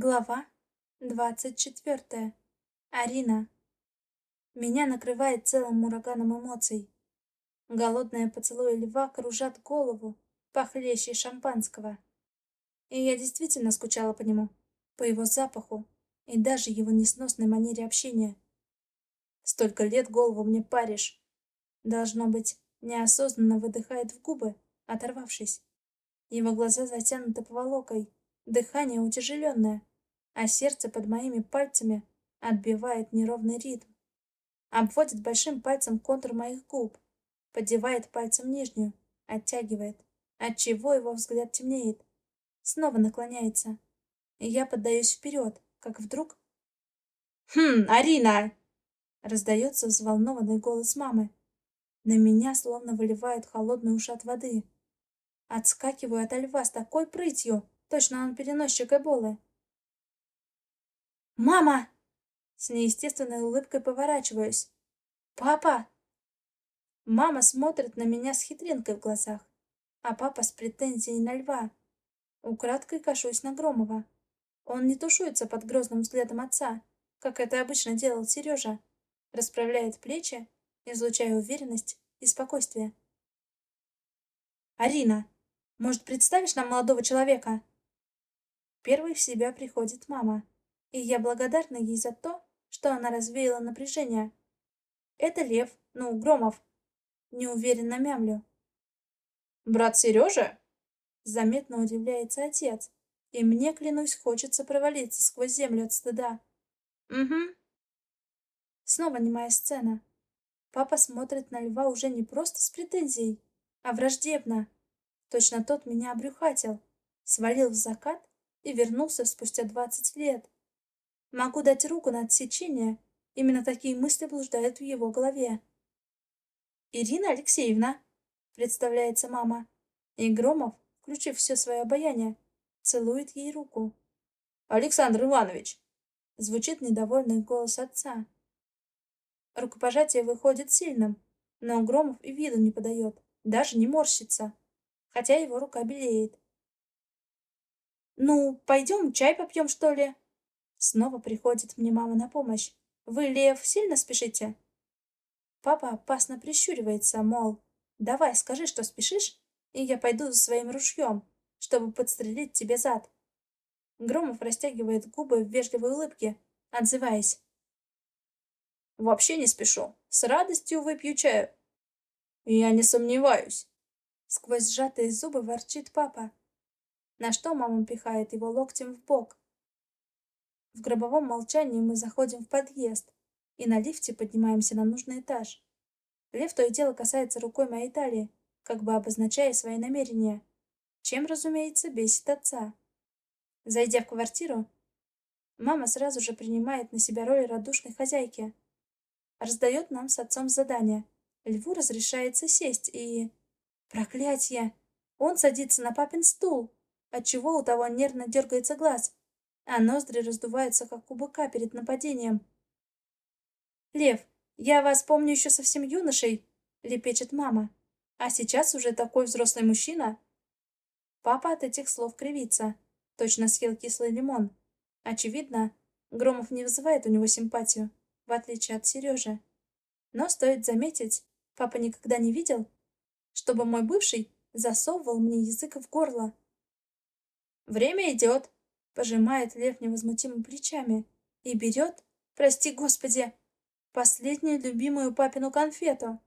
Глава двадцать четвертая. Арина. Меня накрывает целым ураганом эмоций. Голодные поцелуи льва кружат голову, похлеще шампанского. И я действительно скучала по нему, по его запаху и даже его несносной манере общения. Столько лет голову мне паришь. Должно быть, неосознанно выдыхает в губы, оторвавшись. Его глаза затянуты поволокой, дыхание утяжеленное а сердце под моими пальцами отбивает неровный ритм. Обводит большим пальцем контур моих губ, поддевает пальцем нижнюю, оттягивает, отчего его взгляд темнеет. Снова наклоняется, я поддаюсь вперед, как вдруг... «Хм, Арина!» Раздается взволнованный голос мамы. На меня словно выливает холодный ушат воды. Отскакиваю от льва с такой прытью, точно он переносчик эболы. «Мама!» С неестественной улыбкой поворачиваюсь. «Папа!» Мама смотрит на меня с хитринкой в глазах, а папа с претензией на льва. Украдкой кашусь на Громова. Он не тушуется под грозным взглядом отца, как это обычно делал Сережа. Расправляет плечи, излучая уверенность и спокойствие. «Арина, может, представишь нам молодого человека?» Первой в себя приходит мама и я благодарна ей за то, что она развеяла напряжение. Это Лев, ну, Громов. Неуверенно мямлю. «Брат Сережа?» Заметно удивляется отец, и мне, клянусь, хочется провалиться сквозь землю от стыда. «Угу». Снова немая сцена. Папа смотрит на льва уже не просто с претензией, а враждебно. Точно тот меня обрюхатил, свалил в закат и вернулся спустя двадцать лет. Могу дать руку на отсечение. Именно такие мысли блуждают в его голове. «Ирина Алексеевна», — представляется мама. И Громов, включив все свое обаяние, целует ей руку. «Александр Иванович!» — звучит недовольный голос отца. Рукопожатие выходит сильным, но Громов и виду не подает, даже не морщится, хотя его рука белеет. «Ну, пойдем чай попьем, что ли?» Снова приходит мне мама на помощь. Вы, Лев, сильно спешите? Папа опасно прищуривается, мол, давай, скажи, что спешишь, и я пойду за своим ружьем, чтобы подстрелить тебе зад. Громов растягивает губы в вежливой улыбке, отзываясь. Вообще не спешу. С радостью выпью чаю. Я не сомневаюсь. Сквозь сжатые зубы ворчит папа. На что мама пихает его локтем в бок. В гробовом молчании мы заходим в подъезд и на лифте поднимаемся на нужный этаж. Лев то и дело касается рукой моей талии, как бы обозначая свои намерения, чем, разумеется, бесит отца. Зайдя в квартиру, мама сразу же принимает на себя роль радушной хозяйки. Раздает нам с отцом задание. Льву разрешается сесть и... Проклятье! Он садится на папин стул, отчего у того нервно дергается глаз а ноздри раздуваются, как у быка перед нападением. «Лев, я вас помню еще совсем юношей», — лепечет мама. «А сейчас уже такой взрослый мужчина». Папа от этих слов кривится. Точно съел кислый лимон. Очевидно, Громов не вызывает у него симпатию, в отличие от Сережи. Но стоит заметить, папа никогда не видел, чтобы мой бывший засовывал мне язык в горло. «Время идет», Пожимает Лев невозмутимо плечами и берет, прости господи, последнюю любимую папину конфету.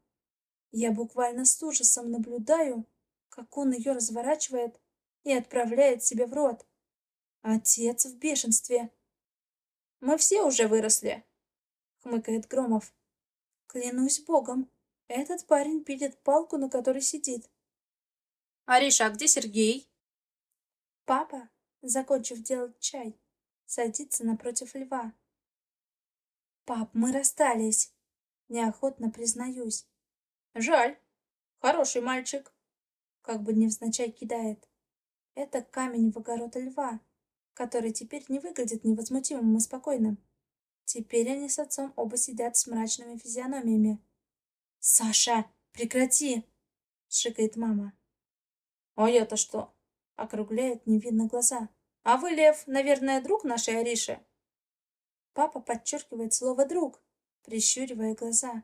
Я буквально с ужасом наблюдаю, как он ее разворачивает и отправляет себе в рот. Отец в бешенстве. «Мы все уже выросли», — хмыкает Громов. «Клянусь богом, этот парень пилит палку, на которой сидит». «Ариша, а где Сергей?» «Папа закончив делать чай, садится напротив льва. «Пап, мы расстались!» Неохотно признаюсь. «Жаль. Хороший мальчик!» Как бы невзначай кидает. Это камень в огород льва, который теперь не выглядит невозмутимым и спокойным. Теперь они с отцом оба сидят с мрачными физиономиями. «Саша, прекрати!» — шикает мама. «А я-то что?» Округляет невинно глаза. А вы, Лев, наверное, друг нашей Ариши? Папа подчеркивает слово «друг», прищуривая глаза.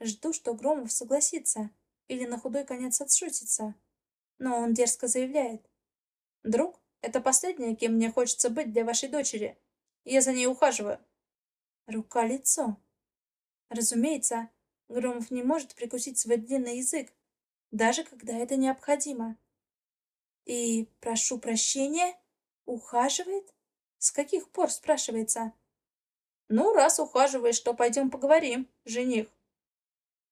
Жду, что Громов согласится или на худой конец отшутится. Но он дерзко заявляет. «Друг — это последнее, кем мне хочется быть для вашей дочери. Я за ней ухаживаю». Рука-лицо. Разумеется, Громов не может прикусить свой длинный язык, даже когда это необходимо. И, прошу прощения, ухаживает? С каких пор, спрашивается? Ну, раз ухаживаешь, то пойдем поговорим, жених.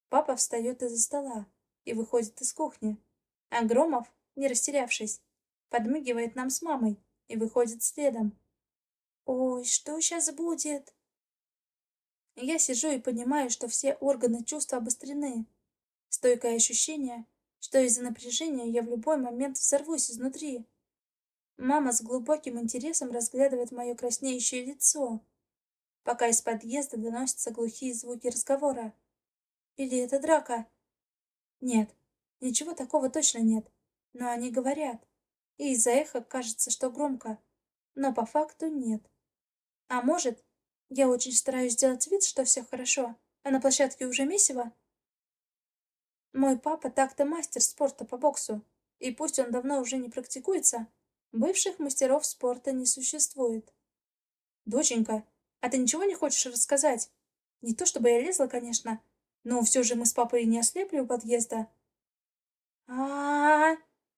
Папа встает из-за стола и выходит из кухни. А не растерявшись, подмигивает нам с мамой и выходит следом. Ой, что сейчас будет? Я сижу и понимаю, что все органы чувств обострены. Стойкое ощущение, что из-за напряжения я в любой момент взорвусь изнутри. Мама с глубоким интересом разглядывает мое краснеющее лицо, пока из подъезда доносятся глухие звуки разговора. Или это драка? Нет, ничего такого точно нет. Но они говорят. И из-за эха кажется, что громко. Но по факту нет. А может, я очень стараюсь сделать вид, что все хорошо, а на площадке уже месиво? Мой папа так-то мастер спорта по боксу, и пусть он давно уже не практикуется, бывших мастеров спорта не существует. Доченька, а ты ничего не хочешь рассказать? Не то чтобы я лезла, конечно, но все же мы с папой не ослепли у подъезда. А, -а, а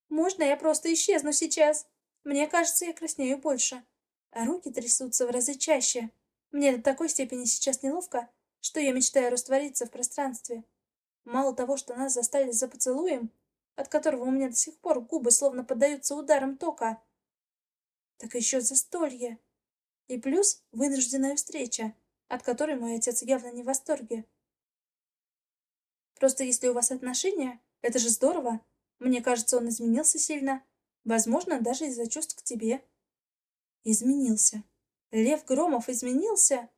Можно я просто исчезну сейчас? Мне кажется, я краснею больше, а руки трясутся в разы чаще. Мне до такой степени сейчас неловко, что я мечтаю раствориться в пространстве. Мало того, что нас застали за поцелуем, от которого у меня до сих пор губы словно поддаются ударам тока, так еще застолье. И плюс вынужденная встреча, от которой мой отец явно не в восторге. Просто если у вас отношения, это же здорово. Мне кажется, он изменился сильно. Возможно, даже из-за чувств к тебе. Изменился. Лев Громов изменился.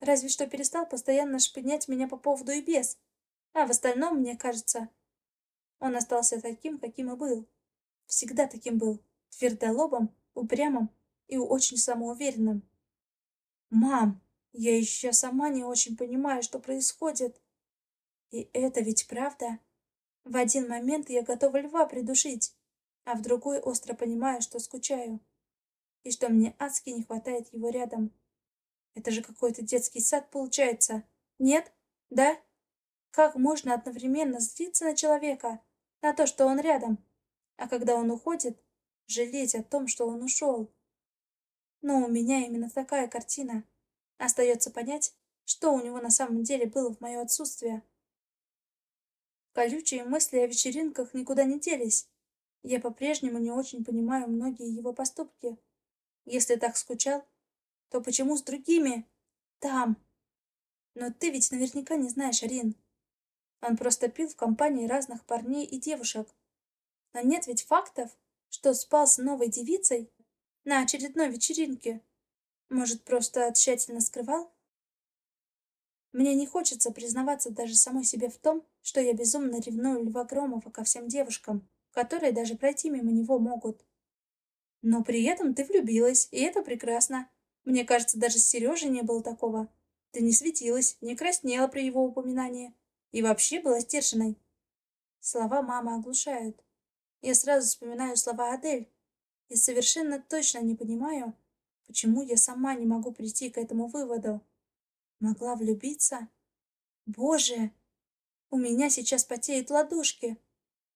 Разве что перестал постоянно шпынять меня по поводу и без. А в остальном, мне кажется, он остался таким, каким и был. Всегда таким был. Твердолобым, упрямым и очень самоуверенным. «Мам, я еще сама не очень понимаю, что происходит. И это ведь правда. В один момент я готова льва придушить, а в другой остро понимаю, что скучаю. И что мне адски не хватает его рядом. Это же какой-то детский сад получается. Нет? Да? Как можно одновременно злиться на человека, на то, что он рядом, а когда он уходит, жалеть о том, что он ушел? Но у меня именно такая картина. Остается понять, что у него на самом деле было в мое отсутствие. Колючие мысли о вечеринках никуда не делись. Я по-прежнему не очень понимаю многие его поступки. Если так скучал, то почему с другими? Там. Но ты ведь наверняка не знаешь, Арин. Он просто пил в компании разных парней и девушек. Но нет ведь фактов, что спал с новой девицей на очередной вечеринке. Может, просто тщательно скрывал? Мне не хочется признаваться даже самой себе в том, что я безумно ревную Льва Громова ко всем девушкам, которые даже пройти мимо него могут. Но при этом ты влюбилась, и это прекрасно. Мне кажется, даже с Сережей не было такого. Ты не светилась, не краснела при его упоминании. И вообще была сдержанной. Слова мамы оглушают. Я сразу вспоминаю слова Адель. И совершенно точно не понимаю, почему я сама не могу прийти к этому выводу. Могла влюбиться? Боже! У меня сейчас потеют ладошки.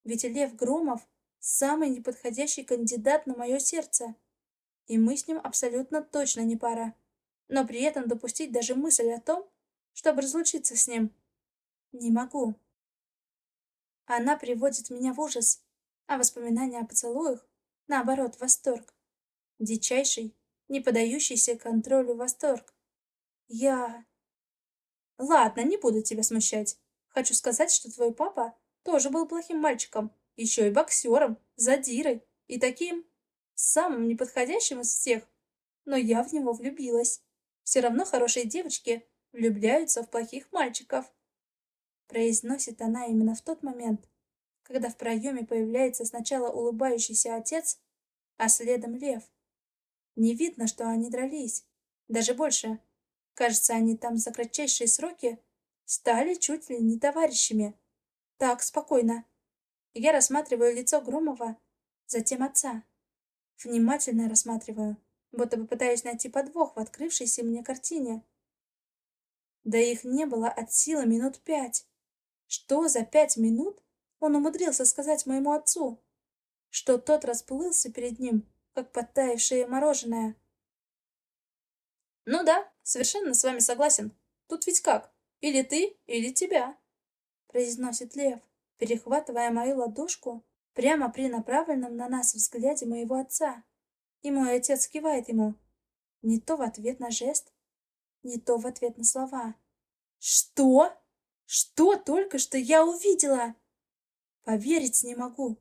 Ведь Лев Громов — самый неподходящий кандидат на мое сердце. И мы с ним абсолютно точно не пара. Но при этом допустить даже мысль о том, чтобы разлучиться с ним, не могу. Она приводит меня в ужас, а воспоминания о поцелуях, наоборот, восторг. Дичайший, не подающийся контролю восторг. Я... Ладно, не буду тебя смущать. Хочу сказать, что твой папа тоже был плохим мальчиком, еще и боксером, задирой и таким самым неподходящим из всех. Но я в него влюбилась. Все равно хорошие девочки влюбляются в плохих мальчиков. Произносит она именно в тот момент, когда в проеме появляется сначала улыбающийся отец, а следом лев. Не видно, что они дрались. Даже больше. Кажется, они там за кратчайшие сроки стали чуть ли не товарищами. Так, спокойно. Я рассматриваю лицо Громова, затем отца. Внимательно рассматриваю, будто бы пытаюсь найти подвох в открывшейся мне картине. Да их не было от силы минут пять. Что за пять минут он умудрился сказать моему отцу? Что тот расплылся перед ним, как подтаявшее мороженое. Ну да, совершенно с вами согласен. Тут ведь как? Или ты, или тебя. Произносит Лев, перехватывая мою ладошку прямо при направленном на нас взгляде моего отца. И мой отец кивает ему. Не то в ответ на жест, не то в ответ на слова. Что? Что только что я увидела? Поверить не могу.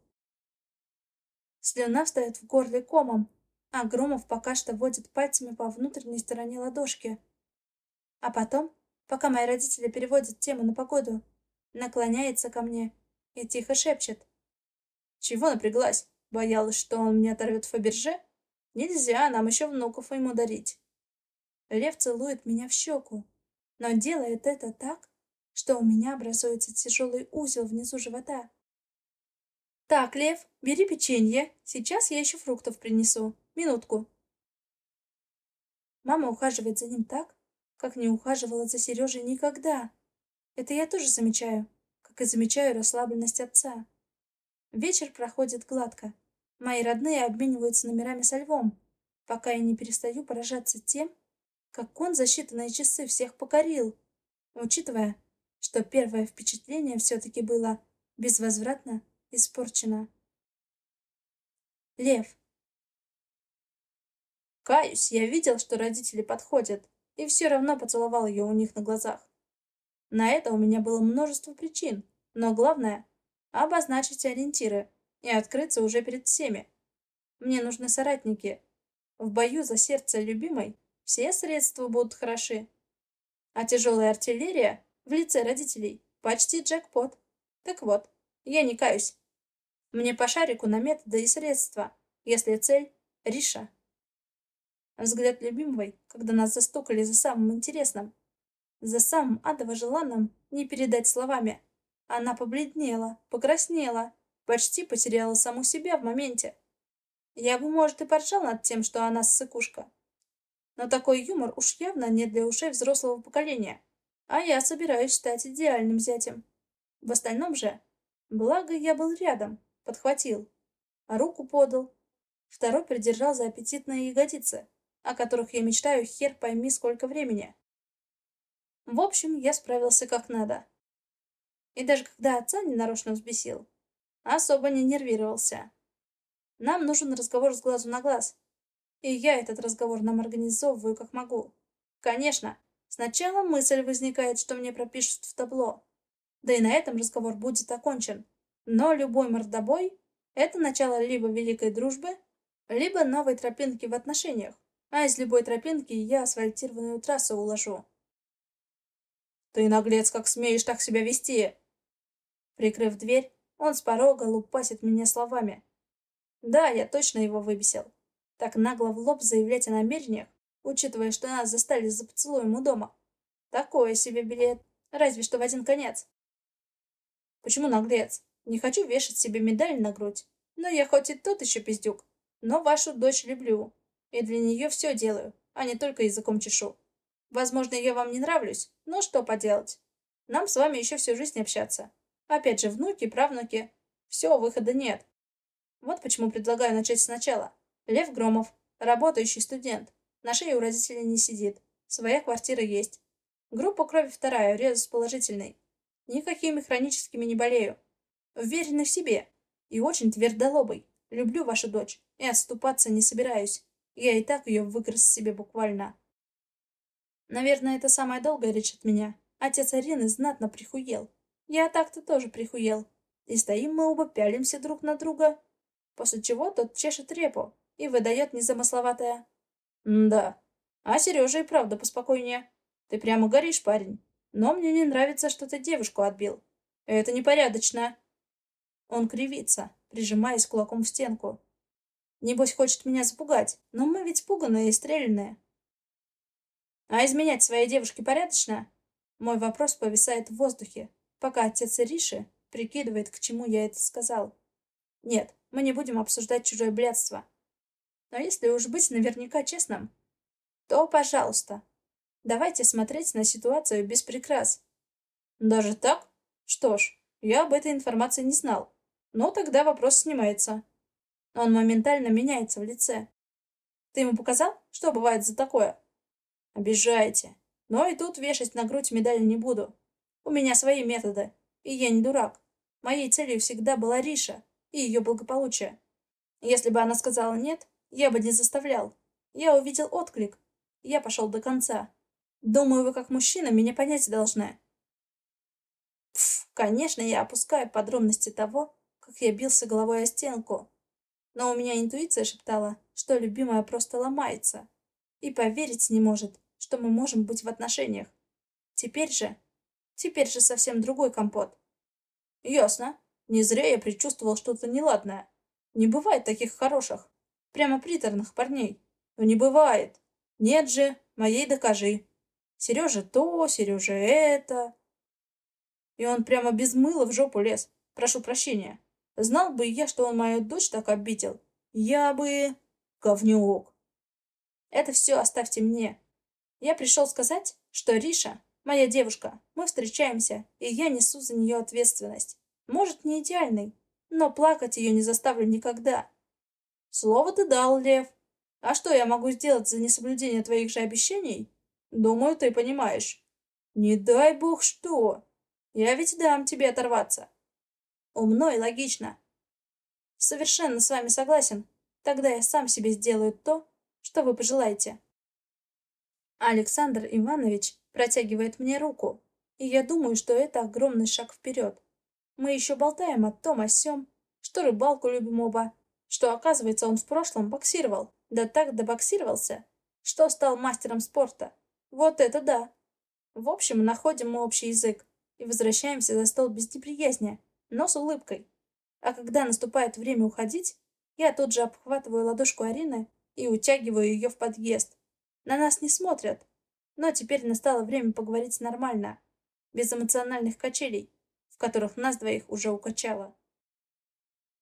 Слюна встает в горле комом, а Громов пока что водит пальцами по внутренней стороне ладошки. А потом, пока мои родители переводят тему на погоду, наклоняется ко мне и тихо шепчет. Чего напряглась? Боялась, что он мне оторвет Фаберже? Нельзя, нам еще внуков ему дарить. Лев целует меня в щеку, но делает это так, что у меня образуется тяжелый узел внизу живота. «Так, Лев, бери печенье. Сейчас я еще фруктов принесу. Минутку». Мама ухаживает за ним так, как не ухаживала за Сережей никогда. Это я тоже замечаю, как и замечаю расслабленность отца. Вечер проходит гладко. Мои родные обмениваются номерами со львом, пока я не перестаю поражаться тем, как он за считанные часы всех покорил, учитывая, что первое впечатление все-таки было безвозвратно испорчено. Лев. Каюсь, я видел, что родители подходят, и все равно поцеловал ее у них на глазах. На это у меня было множество причин, но главное обозначить ориентиры и открыться уже перед всеми. Мне нужны соратники. В бою за сердце любимой все средства будут хороши. А тяжелая артиллерия в лице родителей почти джекпот. Так вот, я не каюсь. Мне по шарику на методы и средства, если цель — Риша. Взгляд любимой, когда нас застукали за самым интересным, за самым адово желанным, не передать словами. Она побледнела, покраснела, почти потеряла саму себя в моменте. Я бы, может, и поржал над тем, что она ссыкушка. Но такой юмор уж явно не для ушей взрослого поколения. А я собираюсь стать идеальным зятем. В остальном же, благо я был рядом, подхватил, а руку подал. Второй придержал за аппетитные ягодицы, о которых я мечтаю хер пойми сколько времени. В общем, я справился как надо. И даже когда отца ненарочно взбесил, особо не нервировался. Нам нужен разговор с глазу на глаз. И я этот разговор нам организовываю как могу. Конечно, сначала мысль возникает, что мне пропишут в табло. Да и на этом разговор будет окончен. Но любой мордобой — это начало либо великой дружбы, либо новой тропинки в отношениях. А из любой тропинки я асфальтированную трассу уложу. «Ты, наглец, как смеешь так себя вести!» Прикрыв дверь, он с порога лупасит меня словами. Да, я точно его выбесил. Так нагло в лоб заявлять о намерениях, учитывая, что нас застали за поцелуем у дома. Такое себе билет, разве что в один конец. Почему наглец? Не хочу вешать себе медаль на грудь. Но я хоть и тот еще пиздюк, но вашу дочь люблю. И для нее все делаю, а не только языком чешу. Возможно, я вам не нравлюсь, но что поделать. Нам с вами еще всю жизнь общаться. Опять же, внуки, правнуки. Все, выхода нет. Вот почему предлагаю начать сначала. Лев Громов, работающий студент. На шее у родителей не сидит. Своя квартира есть. Группа крови вторая, резус положительный. Никакими хроническими не болею. Уверенный в себе. И очень твердолобый. Люблю вашу дочь. И отступаться не собираюсь. Я и так ее выгрыз себе буквально. Наверное, это самая долгая речь от меня. Отец Арины знатно прихуел. Я так-то тоже прихуел. И стоим мы оба, пялимся друг на друга. После чего тот чешет репу и выдает незамысловатое. Да. А Сережа и правда поспокойнее. Ты прямо горишь, парень. Но мне не нравится, что ты девушку отбил. Это непорядочно. Он кривится, прижимаясь кулаком в стенку. Небось, хочет меня запугать, но мы ведь пуганые и стрелянные. А изменять своей девушке порядочно? Мой вопрос повисает в воздухе, пока отец Риши прикидывает, к чему я это сказал. Нет, мы не будем обсуждать чужое блядство. Но если уж быть наверняка честным, то, пожалуйста, давайте смотреть на ситуацию без прикрас. Даже так? Что ж, я об этой информации не знал. Но тогда вопрос снимается. Он моментально меняется в лице. Ты ему показал, что бывает за такое? Обижаете. Но и тут вешать на грудь медаль не буду. У меня свои методы, и я не дурак. Моей целью всегда была Риша и ее благополучие. Если бы она сказала «нет», я бы не заставлял. Я увидел отклик. Я пошел до конца. Думаю, вы как мужчина меня понять должны. Пф, конечно, я опускаю подробности того, как я бился головой о стенку. Но у меня интуиция шептала, что любимая просто ломается. И поверить не может, что мы можем быть в отношениях. Теперь же... Теперь же совсем другой компот. Ясно. Не зря я предчувствовал что-то неладное. Не бывает таких хороших, прямо приторных парней. Но не бывает. Нет же, моей докажи. Сережа то, Сережа это. И он прямо без мыла в жопу лез. Прошу прощения. Знал бы я, что он мою дочь так обидел. Я бы... Говнюк. Это все оставьте мне. Я пришел сказать, что Риша моя девушка. Мы встречаемся, и я несу за нее ответственность. Может, не идеальный, но плакать ее не заставлю никогда. Слово ты дал, Лев. А что я могу сделать за несоблюдение твоих же обещаний? Думаю, ты понимаешь. Не дай бог что. Я ведь дам тебе оторваться. Умно и логично. Совершенно с вами согласен. Тогда я сам себе сделаю то, что вы пожелаете. Александр Иванович протягивает мне руку, и я думаю, что это огромный шаг вперед. Мы еще болтаем о том о сём, что рыбалку любим оба, что, оказывается, он в прошлом боксировал, да так добоксировался, что стал мастером спорта. Вот это да! В общем, находим мы общий язык и возвращаемся за стол без неприязни, но с улыбкой. А когда наступает время уходить, я тут же обхватываю ладошку Арины и утягиваю ее в подъезд. На нас не смотрят. Но теперь настало время поговорить нормально, без эмоциональных качелей, в которых нас двоих уже укачало.